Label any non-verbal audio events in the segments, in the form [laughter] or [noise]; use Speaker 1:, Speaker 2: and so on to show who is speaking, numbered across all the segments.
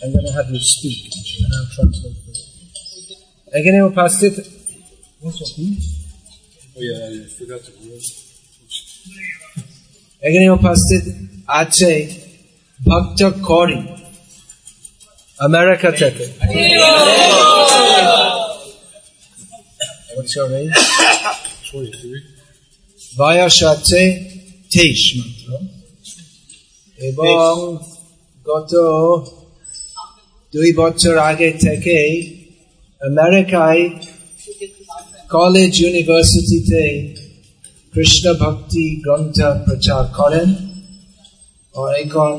Speaker 1: I'm gonna have you speak
Speaker 2: and I'll translate for
Speaker 1: you. Again, I will pass it. What's up? Oh,
Speaker 2: yeah, I forgot to
Speaker 1: Again, I will pass it. Ache bhaktakori, Kori. America Tete. What's your name? 23. Vayashate Teish Mantra. এবং গত দুই বছর আগে থেকেই আমেরিকায় college ইউনিভার্সিটিতে কৃষ্ণ ভক্তি গ্রন্থ প্রচার করেন এখন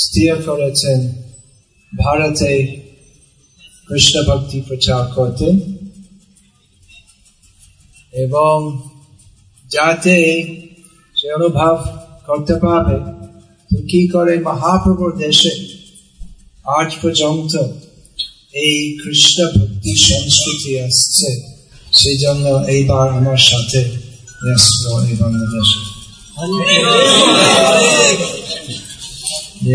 Speaker 1: স্থির করেছেন ভারতে কৃষ্ণ ভক্তি প্রচার করতে এবং যাতে সে অনুভব করতে পারবে কি করে মহাপ্রভুর দেশে আজ পর্যন্ত এই কৃষ্ণ ভক্তি সংস্কৃতি আসছে সেই জন্য এইবার আমার সাথে এই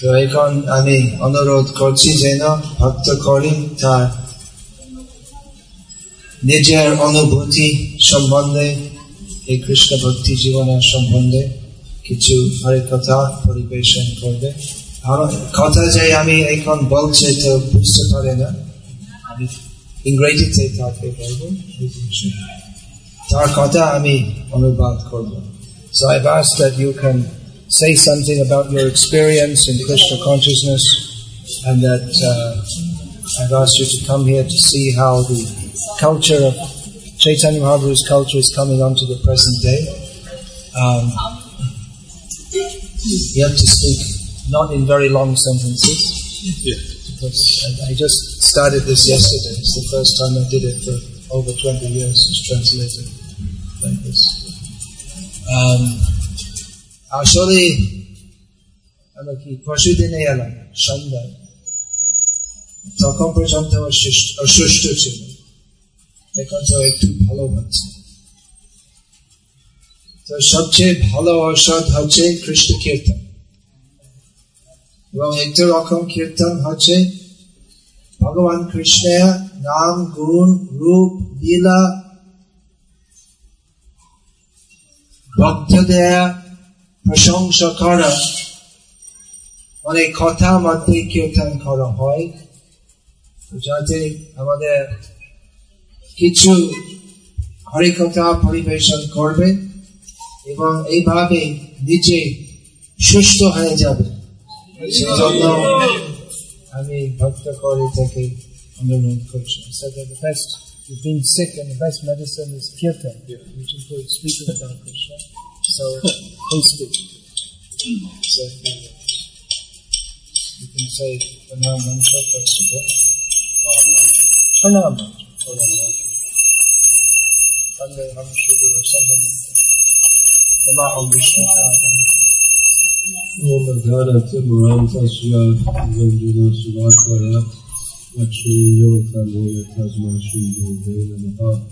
Speaker 1: তো এখন আমি অনুরোধ করছি যেন ভক্ত করি তার নিজের অনুভূতি সম্বন্ধে এই কৃষ্ণ ভক্তি জীবনের সম্বন্ধে কিছু হরে কথা পরিবেশন করবে কথা যে আমি এখন বলছি তো বুঝতে না আমি ইংরেজিতে তাকে বলবো তার কথা আমি অনুবাদ করবো So I've asked that you can say something about your experience in Krishna consciousness and that uh, I've asked you to come here to see how the culture of Chaitanya Mahaprabhu's culture is coming on to the present day. Um, you have to speak not in very long sentences. Yeah. Because I, I just
Speaker 2: started this yesterday. It's the first time I did it for over 20 years. It's translated
Speaker 1: like this. Um, আসলে আমরা কি পরশু দিনে এলাম সন্ধ্যায় তখন পর্যন্ত অসুস্থ তো সবচেয়ে ভালো ঔষধ হচ্ছে কৃষ্ণ কীর্তন এবং একটা রকম কীর্তন হচ্ছে ভগবান কৃষ্ণের নাম গুণ রূপ লীলা দেয়া প্রশংসা করা অনেক কথা মাত্রে কীর্তন করা হয় যাতে আমাদের কিছু হরিকথা পরিবেশন করবে এবং এইভাবে নিজে সুস্থ হয়ে যাবে সেজন্য আমি ভক্ত করে তাকে অনুরোধ করছি been sick and the best medicine is kirtan, yeah.
Speaker 2: which includes speaking about Krishna. So, please speak. So, you can say Pranam Mantra first of all. Pranam Mantra. Pranam Mantra. Sunday, Hamashudra, or something like that.
Speaker 1: تبعهم بالشفاعة
Speaker 2: ومن كانت امرأة أشياء من دون سبعة آيات وتشير ثانية تجمع شيء بين النهار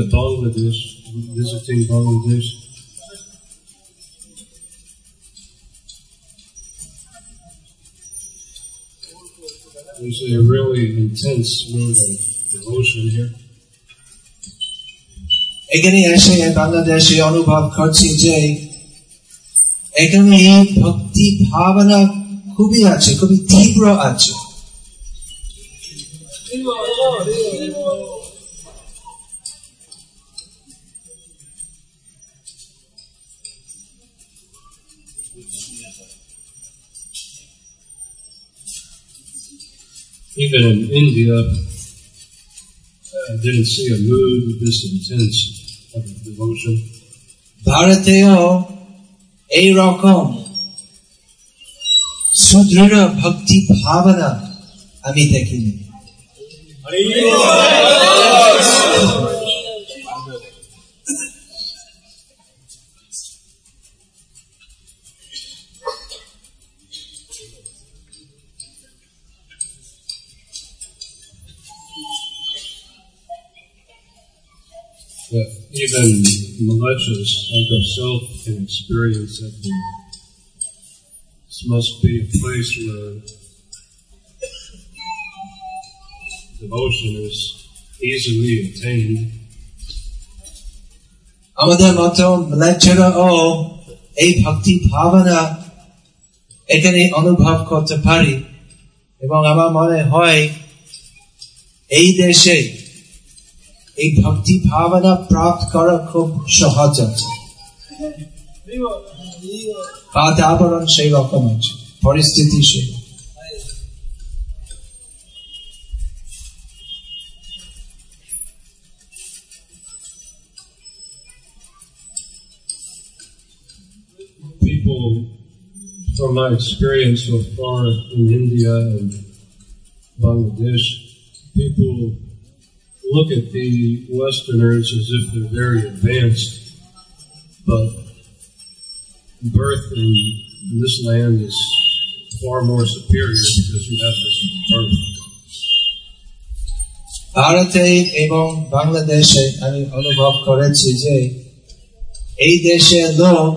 Speaker 2: to Bangladesh, visiting Bangladesh. There's a really intense mood of devotion here.
Speaker 1: এখানে এসে বাংলাদেশে অনুভব করছি যে এখানে ভক্তি ভাবনা খুবই আছে খুবই তীব্র আছে
Speaker 2: Even in India, I uh, didn't see a mood this intense of
Speaker 1: devotion. Bharateo, Arakam, Sudrida Bhakti Bhavana, Amitakini. Hare Krishna!
Speaker 2: even malicious like ourselves can experience it. This must be a place where
Speaker 1: devotion is easily attained. আমাদের মতন লেচেরা ও এই ভক্তি ভাবনা এখানে অনুভব করতে পারি এবং hoy ei হয় এই ভক্তি ভাবনা প্রাপ্ত করা খুব সহজ আছে বাতাবরণ সেই রকম আছে পরিস্থিতি সেই
Speaker 2: from my experience so far in India and Bangladesh, people look at the Westerners as if they're very advanced, but birth in, this land
Speaker 1: is far more superior because you have this birth. ভারতে এবং বাংলাদেশে আমি অনুভব করেছি যে এই দেশে লোক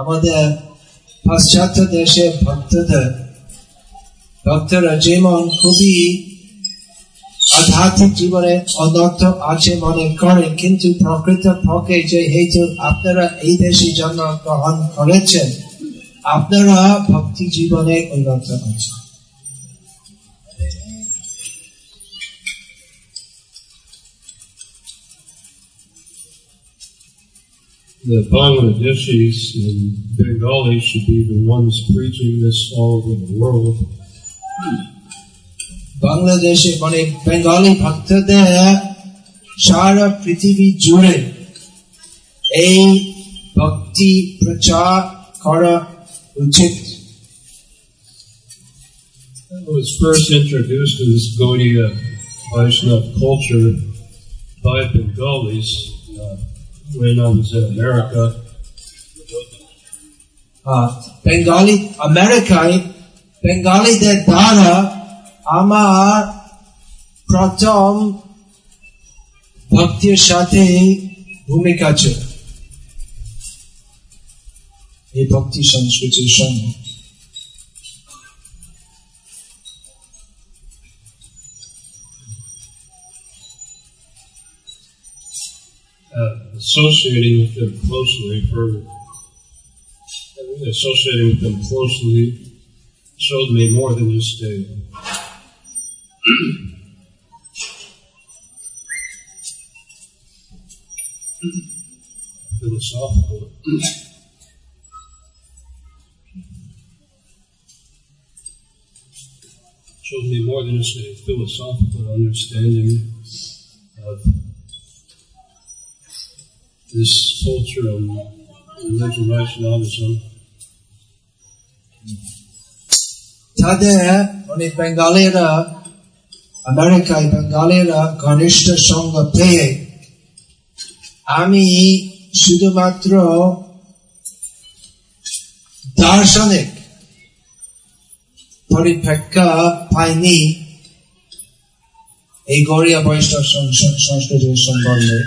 Speaker 1: আমাদের পাশ্চাত্য দেশে ভক্তদের ভক্তরা যেমন খুবই আধ্যাত্মিক জীবনে অনর্থ আছে মনে করেন কিন্তু প্রকৃত পক্ষে যে হেতু আপনারা এই দেশে জন্ম গ্রহণ করেছেন আপনারা ভক্তি জীবনে অনর্থ আছে
Speaker 2: the Bangladeshis and Bengalis should be the ones preaching this all
Speaker 1: over the world. বাংলাদেশে মানে বেঙ্গলি ভক্তদের সারা পৃথিবী জুড়ে এই ভক্তি প্রচার করা উচিত
Speaker 2: I was first introduced to this Gaudiya Vaishnava culture by Bengalis uh, when I
Speaker 1: was in America. Uh, Bengali, Bengali বেঙ্গালিদের দ্বারা আমার প্রথম ভক্তির সাথে ভূমিকা ছিল এই ভক্তি সংস্কৃতির সঙ্গে
Speaker 2: associating with them closely for associating with them closely showed me more than just a philosophical shows me more than just a philosophical understanding of this
Speaker 1: culture of religion, rationalism. তাদের অনেক বেঙ্গালিরা আমেরিকায় বেঙ্গালিরা ঘনিষ্ঠ সঙ্গ পেয়ে আমি শুধুমাত্র দার্শনিক পরিপ্রেক্ষ পাইনি এই গড়িয়া বৈষ্ণব সংস্কৃতির সম্বন্ধে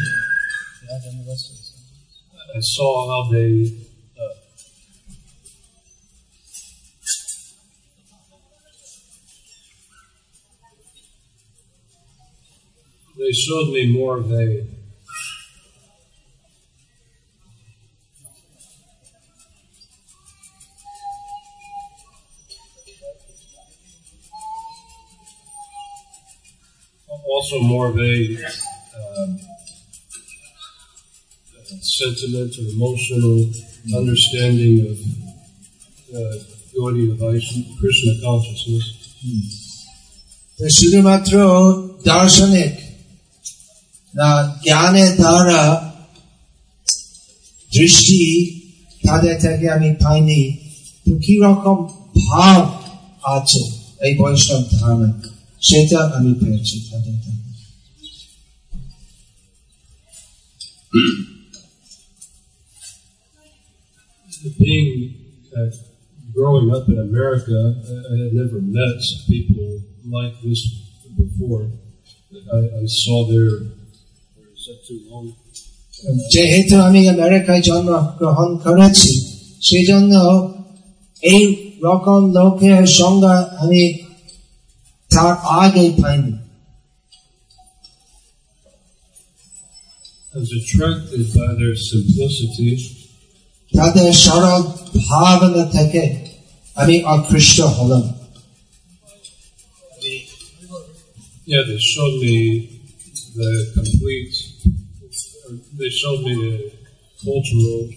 Speaker 2: I saw how they uh, they showed me more of a also more of a um, sentimental, emotional understanding of the uh, ability
Speaker 1: of Krishna consciousness. Mm-hmm. darshanik na gyane dara drishti kade tege ami paini tu ki rakam bhav ache ei bhoishnam dharmaka.
Speaker 2: Being uh, growing up in America, I had never met people like this before. I, I saw their. Is that too long? যেহেতু আমি
Speaker 1: আমেরিকায় জন্মগ্রহণ করেছি সেজন্য এই রকম লোকের সঙ্গে আমি I was attracted by their simplicity. the
Speaker 2: Yeah, they showed me the complete, they showed me the cultural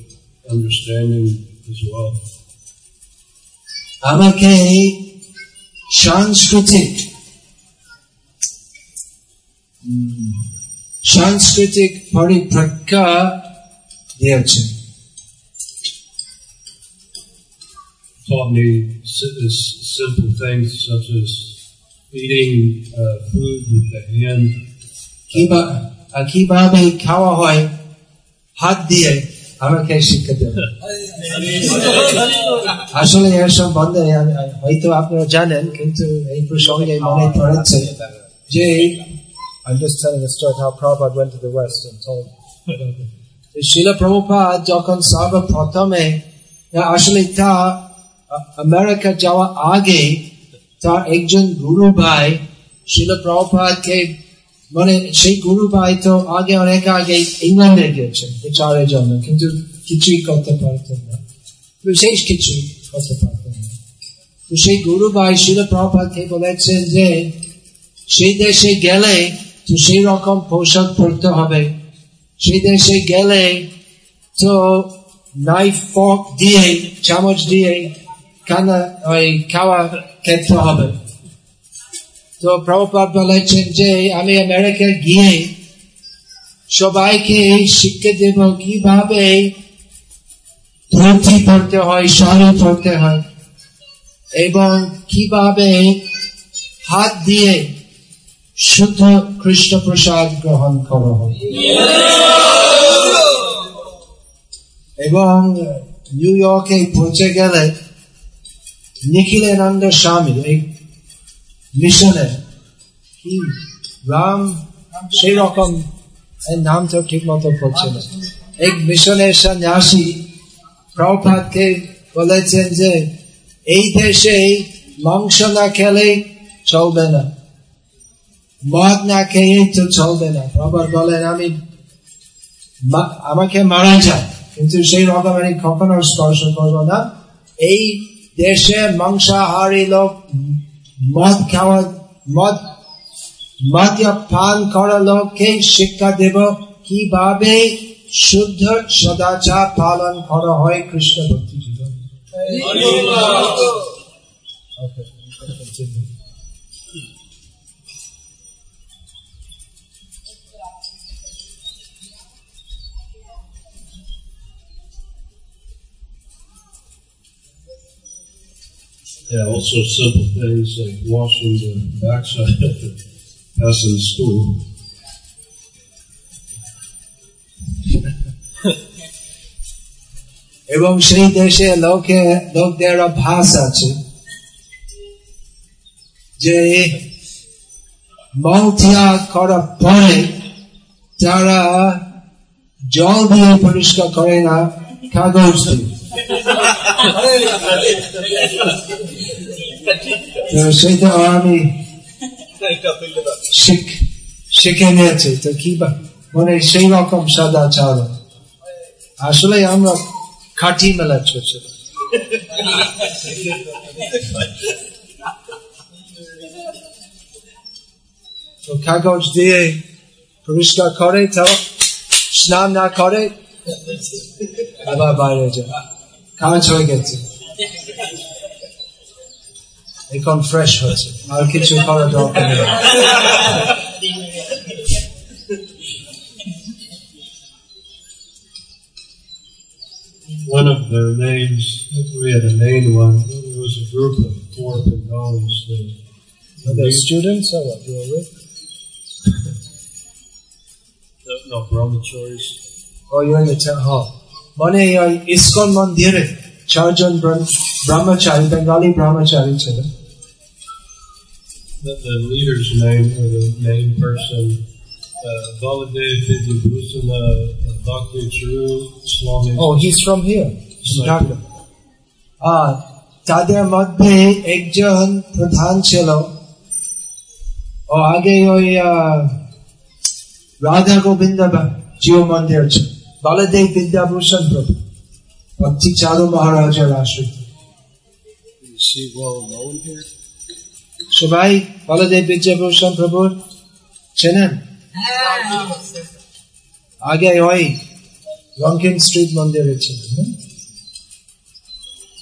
Speaker 2: understanding as well.
Speaker 1: okay chance to think. सांस्कृतिक hmm. परिप्रक
Speaker 2: simple things such as eating uh, food with the
Speaker 1: hand. কিভাবে খাওয়া হয় হাত দিয়ে আমাকে শিক্ষা দেবে আসলে এর সম্বন্ধে হয়তো আপনারা জানেন কিন্তু এই প্রসঙ্গে মনে পড়েছে যে যখন সর্বপ্রথমে আসলে তা আমেরিকা যাওয়া আগে তার একজন গুরু ভাই শিলা প্রভুপাদকে মানে সেই গুরু ভাই তো আগে অনেক আগে ইংল্যান্ডে গিয়েছেন চারের জন্য কিন্তু কিছুই করতে পারতেন না বিশেষ কিছু করতে পারতেন না তো সেই গুরু ভাই শিল প্রভাতে বলেছেন যে সেই দেশে গেলে তো সেই রকম পোশাক পড়তে হবে সেই দেশে গেলে তো নাইফ ফক দিয়ে চামচ দিয়ে খানা ওই খাওয়া খেতে হবে তো প্রভুপাত বলেছেন যে আমি আমেরিকা গিয়ে সবাইকে শিক্ষা দেব কিভাবে পৃথিবী পড়তে হয় শাড়ি পড়তে হয় এবং কিভাবে হাত দিয়ে শুদ্ধ কৃষ্ণ প্রসাদ গ্রহণ করা হয় এবং নিউ ইয়র্কে পৌঁছে গেলে নিখিলেনন্দ স্বামী এই মিশনের কি রাম সেই রকম নাম তো ঠিক মতো পড়ছে না এক মিশনের সন্ন্যাসী প্রভুপাতকে বলেছেন যে এই দেশে মাংস না খেলে চলবে না মদ না খেয়ে তো চলবে না প্রভাত বলেন আমি আমাকে মারা যায় কিন্তু সেই রকম আমি কখনো স্পর্শ করবো না এই দেশে মাংসাহারী লোক মদ খাওয়া মদ মদ্যপান করা লোককে শিক্ষা দেব কিভাবে শুদ্ধ সদাচার পালন করা হয় কৃষ্ণ ভক্তি জীবনে
Speaker 2: Yeah, also simple things like washing the backside of the person's in
Speaker 1: school. এবং সেই দেশে লোকে লোকদের অভ্যাস আছে যে মলত্যাগ করার পরে তারা জল দিয়ে পরিষ্কার করে না কাগজ দিয়ে সেটা আমি শিখে নিয়েছি তো কি মানে সেই রকম সাদা সদাচারণ আসলে আমরা খাটি মেলা চলছে তো কাগজ দিয়ে পরিষ্কার করে তো স্নান না করে আবার বাইরে যা কাজ হয়ে গেছে এখন ফ্রেশ হয়েছে আর কিছু করা দরকার
Speaker 2: one of their names, we had a main one, it was a group of four Bengalis that... Were they students or what you were with?
Speaker 1: [laughs] no, brahmacharis. Oh, you're in the town hall. মানে ওই ISKCON মন্দিরে ছয়জন ব্রহ্মচারী Bengali ব্রহ্মচারী ছিলেন
Speaker 2: that the leader's name or the main person, uh, Baladev Vidyabhusana Dr. Chiru
Speaker 1: Swami. Oh, he's from here, Dhaka. আর তাদের মধ্যে একজন প্রধান ছিল ও আগে ওই রাধা গোবিন্দ জিও মন্দির বালদেব বিদ্যাভূষণ প্রভু ভক্তি মহারাজের আশ্রিত সবাই বালদেব বিদ্যাভূষণ প্রভুর চেনেন आगे 여의 런킨 스트리트 만들어 주는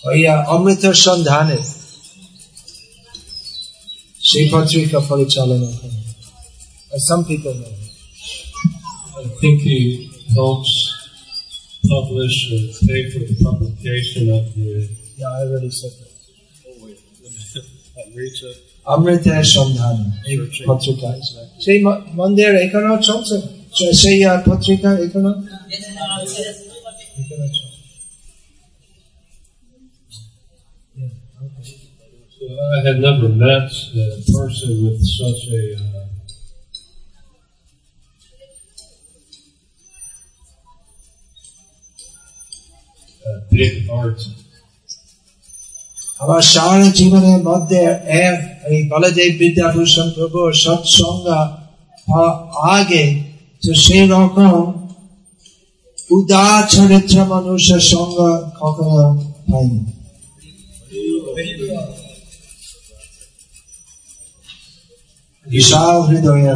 Speaker 1: और यह अमृत संधान है श्रीपत्री का परिचालन होता some people I think he helps
Speaker 2: publish or pay for the publication of the. Yeah, I already said that. Oh wait, Amrita. Amrita Shamdhan. Patrika.
Speaker 1: সেই মন্দির এখানেও চলছে না Chaseya
Speaker 2: I had never met a person with such a
Speaker 1: uh, big heart. আমার সারা জীবনের মধ্যে এই বলদেব বিদ্যাভূষণ প্রভু সৎসঙ্গ আগে তো সেই রকম উদার চরিত্র মানুষের সঙ্গ কখনো হয়নি বিশাল হৃদয়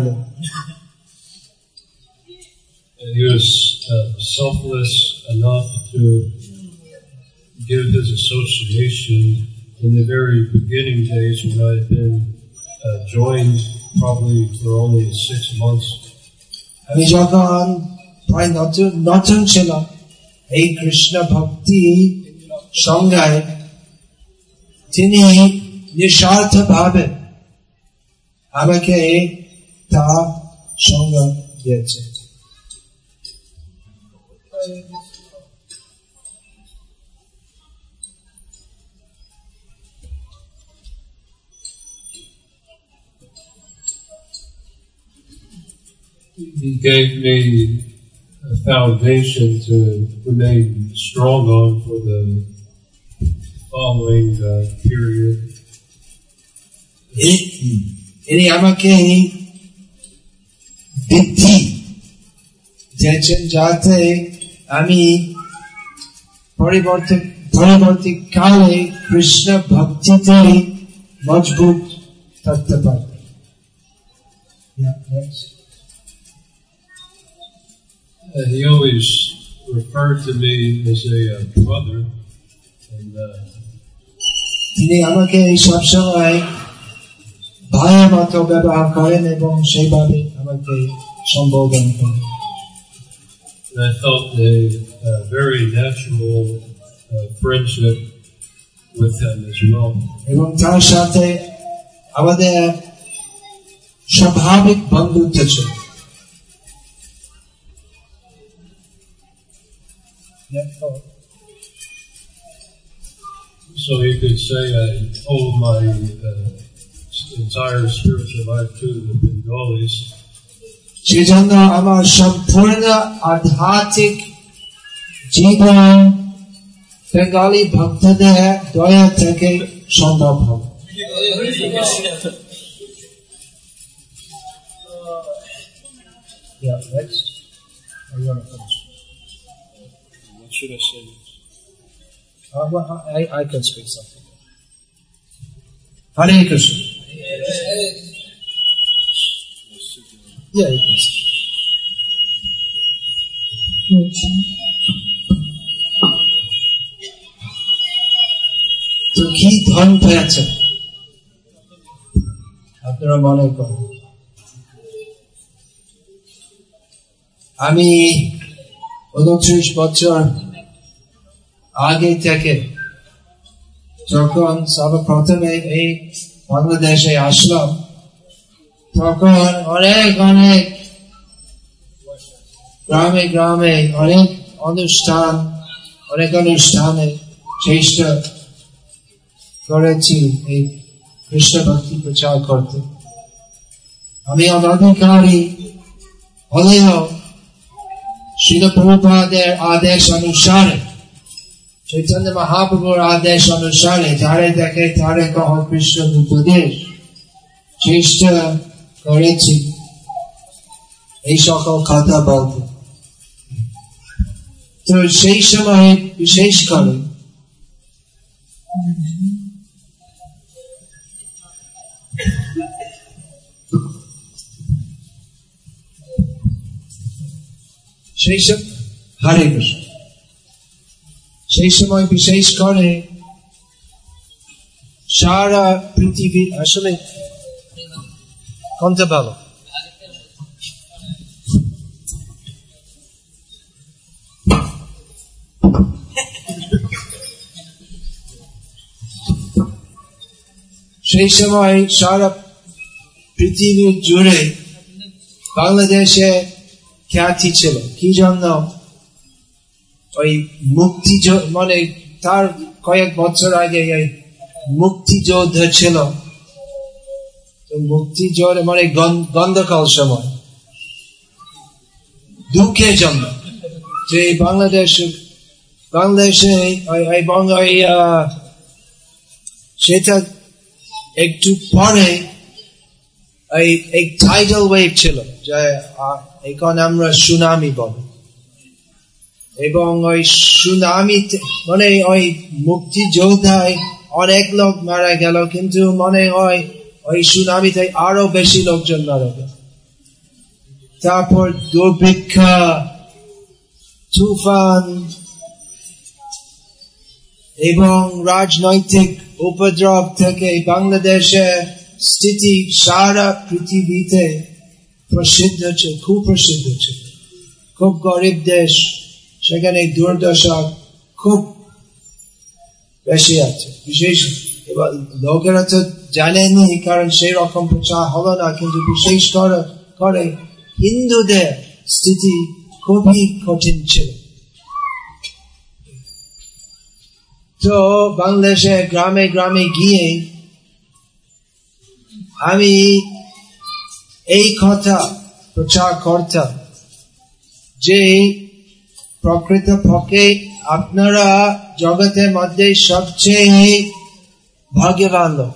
Speaker 2: And he was uh, selfless enough to give his association in the very beginning days when I had been uh, joined probably for only six
Speaker 1: months আমি যখন প্রায় নতুন নতুন ছিলাম এই কৃষ্ণ ভক্তি সংজ্ঞায় তিনি নিঃস্বার্থ ভাবে আমাকে তা সংজ্ঞা দিয়েছেন
Speaker 2: he gave me a foundation to remain strong on for the following uh, period.
Speaker 1: আমি পরিবর্তন কালে কৃষ্ণ ভক্তিতে মজবুত থাকতে পারি
Speaker 2: he always referred to me as a uh, brother.
Speaker 1: And, uh, and I felt a,
Speaker 2: very natural uh, friendship with him as well. Yeah, sure. So you could say I owe my uh, entire spiritual life to the Bengalis.
Speaker 1: সেজন্য আমার সম্পূর্ণ আধ্যাত্মিক জীবন Bengali ভক্তদের দয়া থেকে সম্ভব হবে
Speaker 2: Yeah, next. Are you on the should I uh, well, I, I can speak something.
Speaker 1: Hare Krishna. Yeah, you can speak. মনে করেন আমি উনত্রিশ বছর আগে থেকে যখন সর্বপ্রথমে এই বাংলাদেশে আসলাম তখন অনেক অনেক গ্রামে গ্রামে অনেক অনুষ্ঠান অনেক অনুষ্ঠানে চেষ্টা করেছি এই কৃষ্ণ ভক্তি প্রচার করতে আমি অনাধিকারী হলেও Srila Prabhupada Adesh Anusare, Chaitanya Mahaprabhu's Adesh Anusare, Tare Deke Tare Kaho Krishna Dupadesh, চেষ্টা করেছি এই সকল কথা বলতে তো সেই সময় বিশেষ করে সেই হরে কৃষ্ণ সেই সময় বিশেষ করে সারা পৃথিবী আসলে কমতে পারো সেই সময় সারা পৃথিবীর জুড়ে বাংলাদেশে খ্যাতি ছিল কি জন্য ওই মুক্তি মানে তার কয়েক বছর আগে মুক্তিযোদ্ধা ছিল মুক্তিযোদ্ধা মানে গন্ধকাল সময় দুঃখের জন্য যে বাংলাদেশ বাংলাদেশে এবং সেটা একটু পরে এই টাইডাল ওয়েভ ছিল এখন আমরা সুনামি এবং ওই সুনামি মানে ওই অনেক লোক মারা গেল কিন্তু মনে হয় ওই আরো বেশি লোকজন মারা গেল তারপর দুর্ভিক্ষ তুফান এবং রাজনৈতিক উপদ্রব থেকে বাংলাদেশে স্থিতি সারা পৃথিবীতে প্রসিদ্ধ ছিল খুব প্রসিদ্ধ ছিল খুব গরিব দেশ সেখানে দুর্দশা খুব বেশি আছে বিশেষ এবার লোকেরা তো জানেনি কারণ সেই রকম প্রচার হলো না কিন্তু বিশেষ করে হিন্দুদের স্থিতি খুবই কঠিন ছিল তো বাংলাদেশে গ্রামে গ্রামে গিয়ে আমি এই কথা প্রচার করতাম যে প্রকৃত পক্ষে আপনারা জগতের মধ্যে সবচেয়ে ভাগ্যবান লোক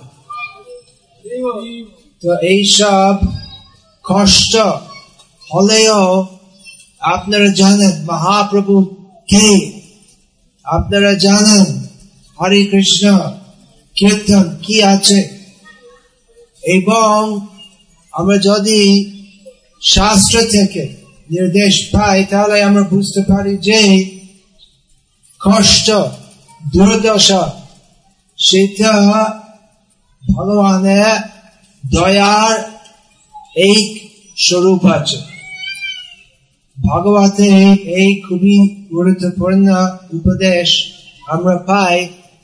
Speaker 1: তো এইসব কষ্ট হলেও আপনারা জানেন মহাপ্রভু কে আপনারা জানেন হরে কৃষ্ণ কীর্তন কি আছে এবং আমরা যদি শাস্ত্র থেকে নির্দেশ পাই তাহলে আমরা বুঝতে পারি যে কষ্ট দুর্দশা সেটা ভগবানের দয়ার এই স্বরূপ আছে ভগবতের এই খুবই গুরুত্বপূর্ণ উপদেশ আমরা পাই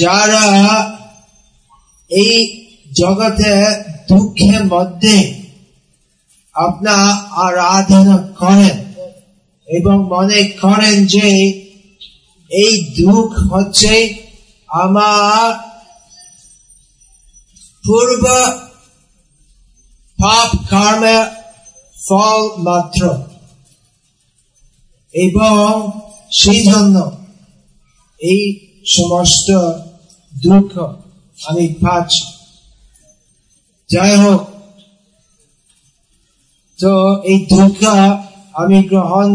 Speaker 1: যারা এই জগতে দুঃখের মধ্যে আপনার আরাধনা করেন এবং মনে করেন যে এই দুঃখ হচ্ছে আমার পূর্ব পাপ কর্মের ফল মাত্র এবং সেই জন্য এই সমস্ত দুঃখ আমি পাচ্ছি যাই হোক তো এই দুঃখ আমি গ্রহণ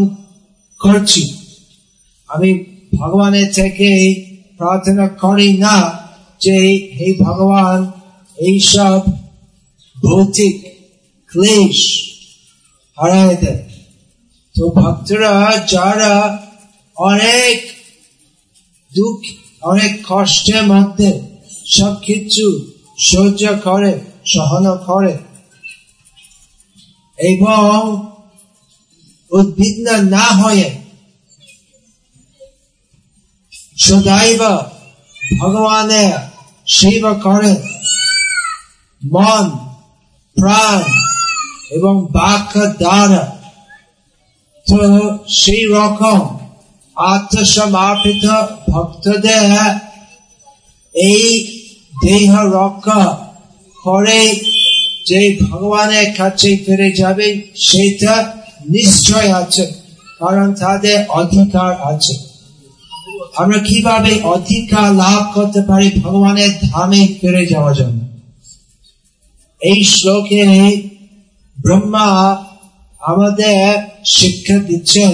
Speaker 1: করছি আমি ভগবানের থেকে প্রার্থনা করি না যে হে ভগবান এই সব ভৌতিক ক্লেশ হারায় দেয় তো ভক্তরা যারা অনেক দুঃখ অনেক কষ্টের মধ্যে সব কিছু সহ্য করে সহন করে এবং উদ্বিগ্ন না হয়ে সদাইব ভগবানের সেবা করে মন প্রাণ এবং বাক্য দ্বারা তো সেই রকম আত্মসমাপিত ভক্তদের এই দেহ রক্ষা করে যে ভগবানের কাছে ফিরে যাবে সেটা নিশ্চয় আছে কারণ তাদের অধিকার আছে আমরা কিভাবে অধিকার লাভ করতে পারি ভগবানের ধামে ফিরে যাওয়ার জন্য এই শ্লোকে ব্রহ্মা আমাদের শিক্ষা দিচ্ছেন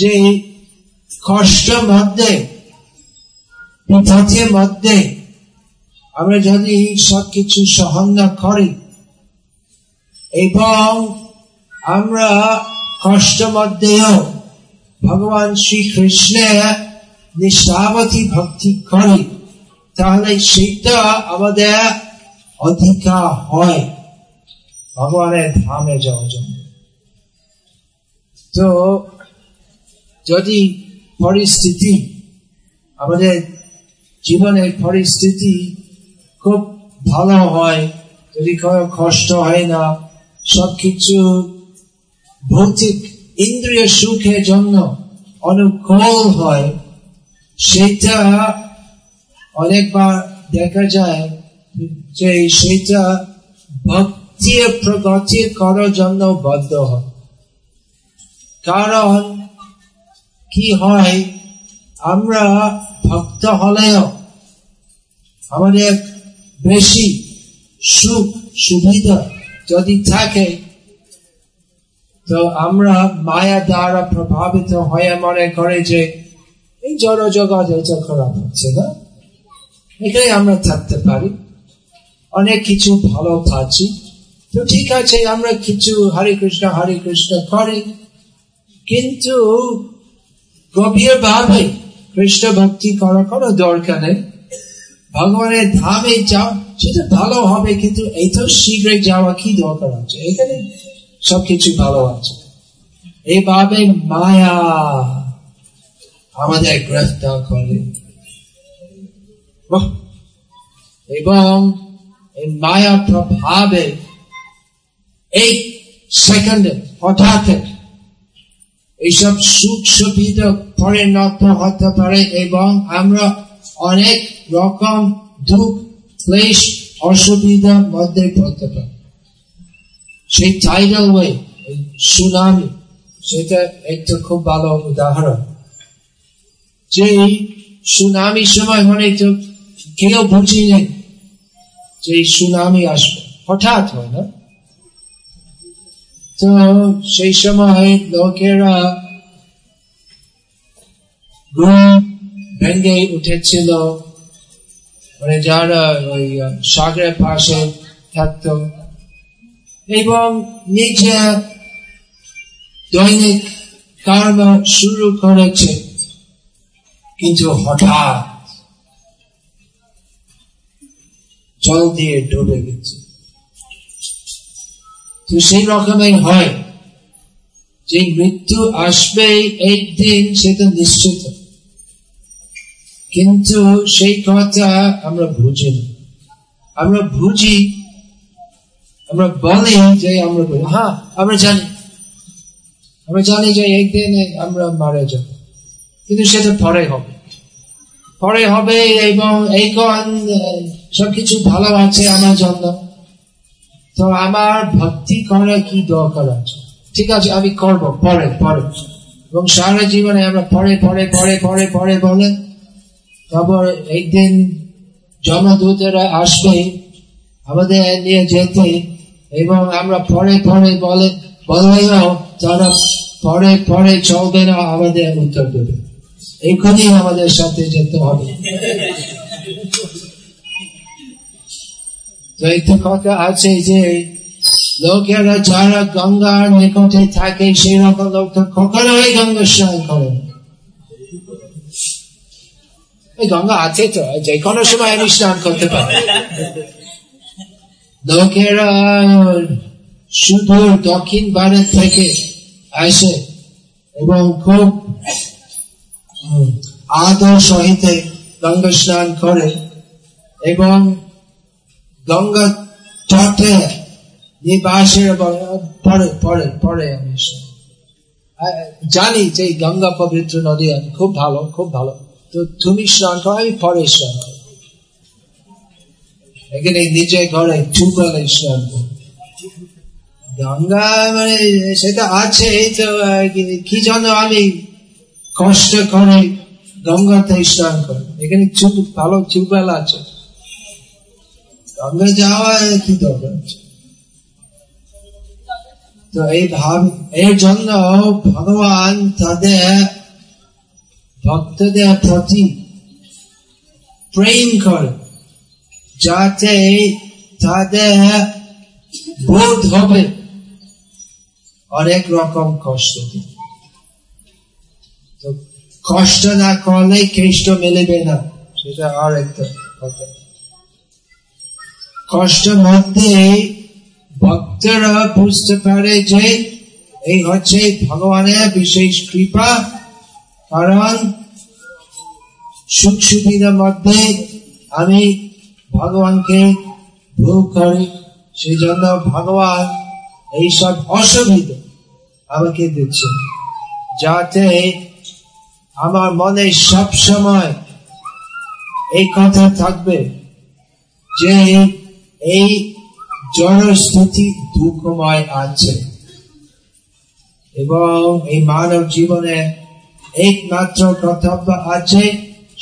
Speaker 1: যে কষ্ট মধ্যে বিপদের মধ্যে আমরা যদি সব কিছু সহন না করি এবং আমরা কষ্ট মধ্যেও ভগবান শ্রীকৃষ্ণের নিষ্ঠাবতী ভক্তি করি তাহলে সেটা আমাদের অধিকার হয় ভগবানের ধামে যাওয়ার জন্য তো যদি পরিস্থিতি আমাদের জীবনের পরিস্থিতি খুব ভালো হয় যদি কোনো কষ্ট হয় না সবকিছু ভৌতিক ইন্দ্রিয় সুখের জন্য অনুকূল হয় সেটা অনেকবার দেখা যায় যে সেটা ভক্তি প্রগতি করার জন্য বদ্ধ হয় কারণ কি হয় আমরা ভক্ত হলেও আমাদের বেশি সুখ সুবিধা যদি থাকে তো আমরা মায়া দ্বারা প্রভাবিত হয়ে মনে করে যে এই জড় জগৎ এটা খারাপ হচ্ছে না এটাই আমরা থাকতে পারি অনেক কিছু ভালো পাচ্ছি তো ঠিক আছে আমরা কিছু হরে কৃষ্ণ হরে কৃষ্ণ করি কিন্তু গভীর ভাবে কৃষ্ণ ভক্তি করা কোনো দরকার নেই ভগবানের ধামে যাও সেটা ভালো হবে কিন্তু এই তো শীঘ্রই যাওয়া কি দরকার আছে এখানে সবকিছু ভালো আছে এভাবে মায়া আমাদের গ্রেফতার করে এবং এই মায়া প্রভাবে এই সেকেন্ডে হঠাৎ এইসব সুখ সুবিধা পরিণত হতে পারে এবং আমরা অনেক রকম দুঃখ ক্লেশ অসুবিধার মধ্যে পড়তে পারি সেই টাইডাল সুনামি সেটা একটা খুব ভালো উদাহরণ যে সুনামি সময় হলে তো কেউ বুঝি নেই যে সুনামি আসবে হঠাৎ হয় না তো সেই সময় লোকেরা ঘুম ভেঙে উঠেছিল মানে যারা ওই সাগরের পাশে থাকত এবং নিজে দৈনিক কর্ম শুরু করেছে কিন্তু হঠাৎ জল দিয়ে ডুবে গেছে তো সেই রকমের হয় যে মৃত্যু আসবে একদিন সেটা নিশ্চিত কিন্তু সেই কথা আমরা বুঝি না আমরা বুঝি আমরা বলি যে আমরা বলি হ্যাঁ আমরা জানি আমরা জানি যে একদিন আমরা মারা যাব কিন্তু সেটা পরে হবে পরে হবে এবং এই কন সবকিছু ভালো আছে আমার জন্য তো আমার ভক্তি করার কি দরকার আছে ঠিক আছে আমি করব পরে পরে এবং সারা জীবনে আমরা পরে পরে পরে পরে পরে বলে তারপর একদিন জনদূতেরা আসবে আমাদের নিয়ে যেতে এবং আমরা পরে পরে বলে বললেও তারা পরে পরে চলবে না আমাদের উত্তর দেবে এখনই আমাদের সাথে যেতে হবে দ্বৈত কথা আছে যে লোকেরা যারা গঙ্গার নিকটে থাকে সেই রকম লোক তো কখনোই গঙ্গা স্নান করে গঙ্গা আছে তো যে কোনো সময় আমি স্নান করতে পারি লোকেরা শুধু দক্ষিণ ভারত থেকে আসে এবং খুব আদর সহিতে গঙ্গা স্নান করে এবং গঙ্গা তটে নিবাসের পরে পরে পরে আমি জানি যে গঙ্গা পবিত্র নদী আমি খুব ভালো খুব ভালো তো তুমি স্নান করো আমি পরে স্নান করো এখানে নিজে ঘরে চুপালে স্নান করো গঙ্গা মানে সেটা আছে তো কি জন্য আমি কষ্ট করে গঙ্গাতে স্নান করো এখানে চুপ ভালো চুপাল আছে চন্দ্র যাওয়া কি দরকার তো এই ভাব এর জন্য ভগবান তাদের ভক্তদের প্রতি প্রেম করে যাতে তাদের বোধ হবে অনেক রকম কষ্ট কষ্ট না করলে খ্রিস্ট মেলেবে না সেটা আর একটা কথা কষ্টের মধ্যে ভক্তরা বুঝতে পারে যে এই হচ্ছে ভগবানের বিশেষ কৃপা কারণ সুখ সুবিধার মধ্যে আমি ভগবানকে ভোগ করি সেই জন্য ভগবান এইসব অসুবিধা আমাকে দিচ্ছে যাতে আমার মনে সব সময় এই কথা থাকবে যে এই জনস্তুতি দুঃখময় আছে এবং এই মানব জীবনে একমাত্র কর্তব্য আছে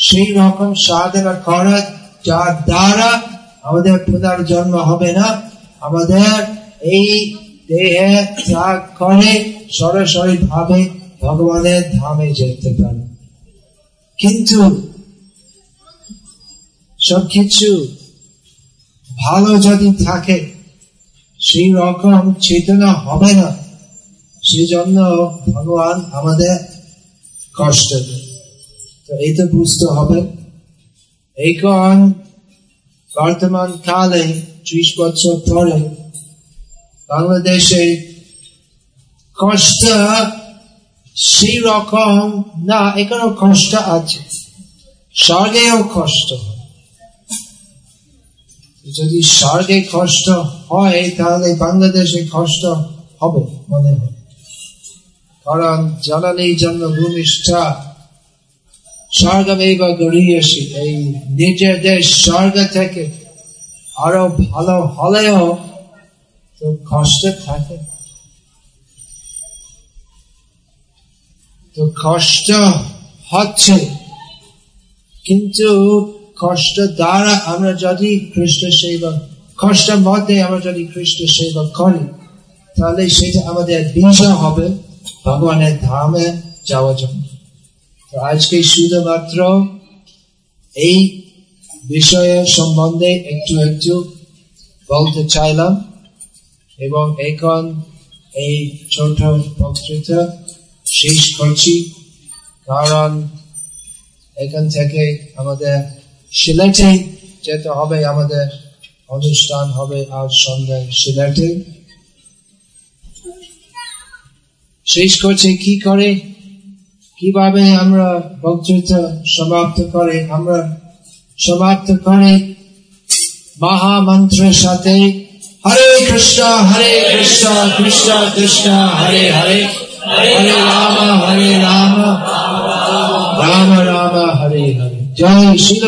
Speaker 1: সেই রকম সাধনা করার যার দ্বারা আমাদের জন্ম হবে না আমাদের এই দেহে ত্যাগ করে সরাসরি ভাবে ভগবানের ধামে যেতে পারে কিন্তু সবকিছু ভালো যদি থাকে সেই রকম চেতনা হবে না সেজন্য ভগবান আমাদের কষ্ট তো এই তো বুঝতে হবে এই কন বর্তমান কালে ত্রিশ বছর পরে বাংলাদেশে কষ্ট সেই রকম না এখানেও কষ্ট আছে স্বর্গেও কষ্ট হয় যদি স্বর্গে কষ্ট হয় তাহলে বাংলাদেশে কষ্ট হবে মনে হয় কারণ জ্বালানি জন্য ভূমিষ্ঠা স্বর্গমেব গড়িয়েছি এই নিজের দেশ স্বর্গ থেকে আরো ভালো হলেও তো কষ্ট থাকে তো কষ্ট হচ্ছে কিন্তু কষ্ট দ্বারা আমরা যদি খ্রিস্ট সেবা কষ্টের মধ্যে আমরা যদি খ্রিস্ট সেবা করি তাহলে সেটা আমাদের বিষয় হবে ভগবানের ধামে যাওয়ার জন্য তো আজকে শুধুমাত্র এই বিষয়ের সম্বন্ধে একটু একটু বলতে চাইলাম এবং এখন এই ছোট বক্তৃতা শেষ করছি কারণ এখান থেকে আমাদের সিলেটে যেতে হবে আমাদের অনুষ্ঠান হবে আজ সন্ধ্যায় সিলেটে শেষ করছে কি করে কিভাবে আমরা বক্তৃতা সমাপ্ত করে আমরা সমাপ্ত করে মহামন্ত্রের সাথে হরে কৃষ্ণ হরে কৃষ্ণ কৃষ্ণ কৃষ্ণ হরে হরে হরে রাম হরে রাম রাম রাম হরে হরে জয় শিল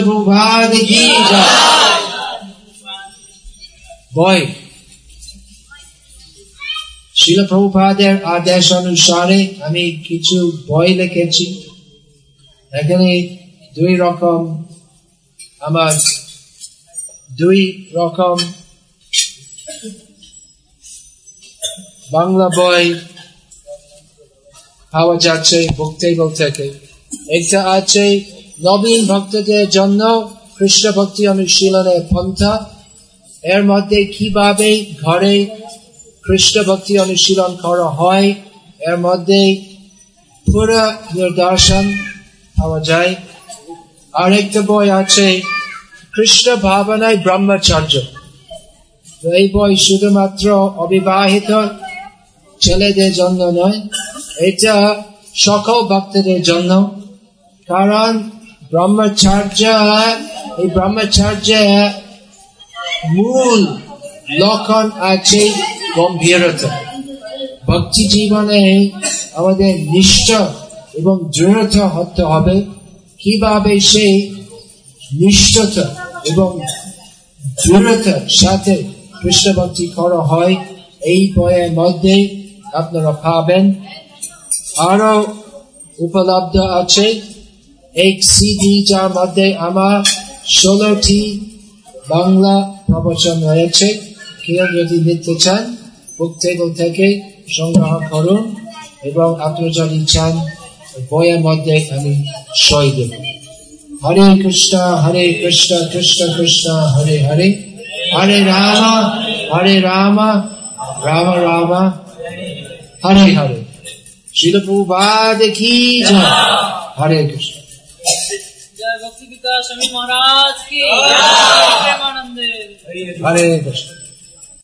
Speaker 1: প্রভুপাদ কি আদেশ অনুসারে আমি কিছু বই লিখেছি এখানে দুই রকম আমার দুই রকম বাংলা বই পাওয়া যাচ্ছে বুক টেবল থেকে একটা আছে নবীন ভক্তদের জন্য কৃষ্ণ ভক্তি অনুশীলনের পন্থা এর মধ্যে কিভাবে ঘরে খ্রিস্ট ভক্তি অনুশীলন করা হয় এর মধ্যে পুরো নির্দর্শন পাওয়া যায় আরেকটা বই আছে খ্রিস্ট ভাবনায় ব্রহ্মচর্য এই বই শুধুমাত্র অবিবাহিত ছেলেদের জন্য নয় এটা সকল ভক্তদের জন্য কারণ ব্রহ্মচর্য এই ব্রহ্মচর্যের মূল লক্ষণ আছে গম্ভীরতা ভক্তি জীবনে আমাদের নিষ্ঠ এবং দৃঢ়তা হতে হবে কিভাবে সেই নিষ্ঠতা এবং দৃঢ়তার সাথে কৃষ্ণ ভক্তি করা হয় এই বয়ের মধ্যে আপনারা পাবেন আরো উপলব্ধ আছে এক যার মধ্যে আমার ষোলোটি বাংলা প্রবচন রয়েছে কেউ যদি নিতে চান প্রত্যেক থেকে সংগ্রহ করুন এবং আপনি যদি চান বইয়ের মধ্যে আমি সই দেব হরে কৃষ্ণ হরে কৃষ্ণ কৃষ্ণ কৃষ্ণ হরে হরে হরে রাম হরে রাম রাম রাম হরে হরে শিলপুবাদ কি হরে কৃষ্ণ
Speaker 2: জয় ভক্তি বিকাশ স্বামী মহারাজ কি হরে
Speaker 1: কৃষ্ণ